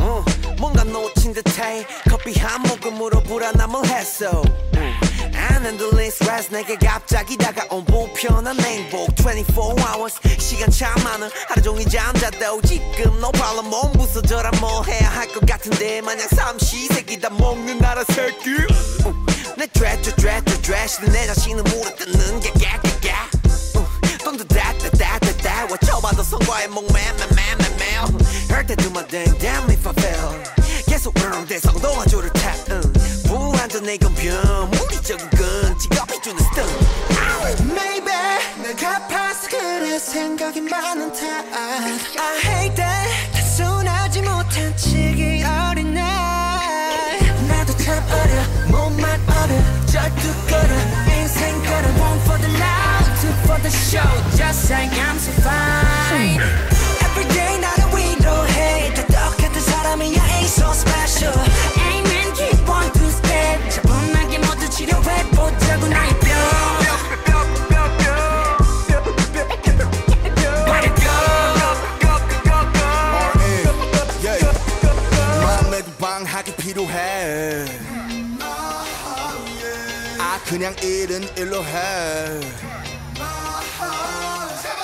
어, 뭔가 놓친 듯해. 커피 한 모금으로 불안함을 했어. 안 흔들린 스트레스 내게 갑자기 다가온 불편한 행복. 24 hours 시간 참 많은 하루 종일 잠자도 지금 no problem 몸 부서져라. 뭐 해야 할 것 같은데. 마냥 삼시세끼 다 먹는 나라 새끼. 음, 내 드레스 드레스 드레스는 내 자신을 물어뜯는 게 과에 목매매매매매 Hurt that do my dang damn if I fail 계속 그러는데 성동화 줄을 타 응. 불완전 내 건변 아 그냥 일은 일로 해.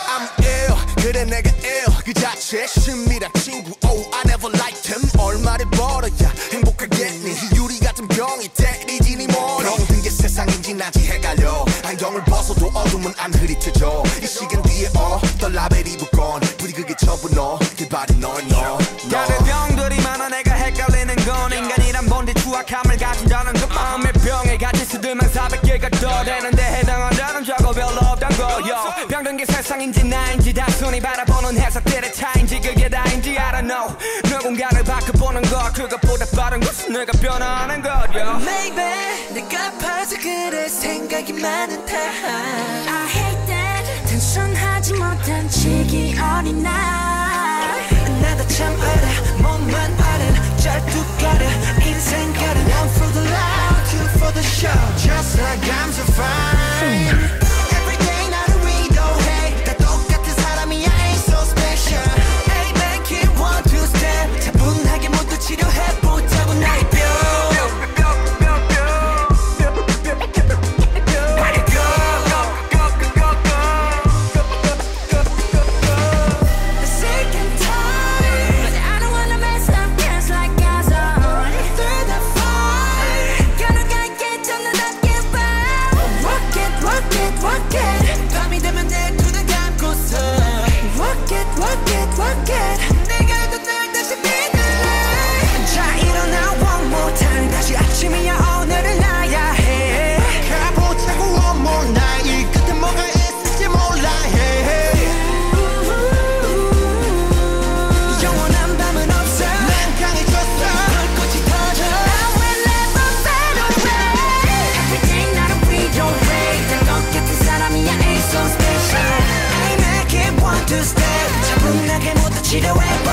I'm ill. 그래 내가 ill. 그 자체 심리란 친구. Oh I never liked him. 얼마를 벌어야 행복하겠니? 유리 같은 병이 때리지 니 머리. 병든 게 세상인지 나지 헷갈려. 안경을 벗어도 어둠은 안 흐릿해져. 이 시간 뒤에 어떤 라벨이 붙건. 부디 그게 전부 너 길발이 너너 다른 병들이 많아 내가 헷갈리는 건. 인간이란 본디 추악함을 가진다는 병에 같이 수들만 400개가 더 되는데 해당한다는 저거 별로 없단 거요. 병든 게 세상인지 나인지 단순히 바라보는 해석들의 차인지 그게 다인지 I don't know 누군가를 바꿔보는 것 그것보다 빠른 것은 내가 변하는 거요. Maybe 내가 아파서 그래 생각이 많은 탓 I hate that 단순하지 못한 치기 어린 날나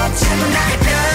어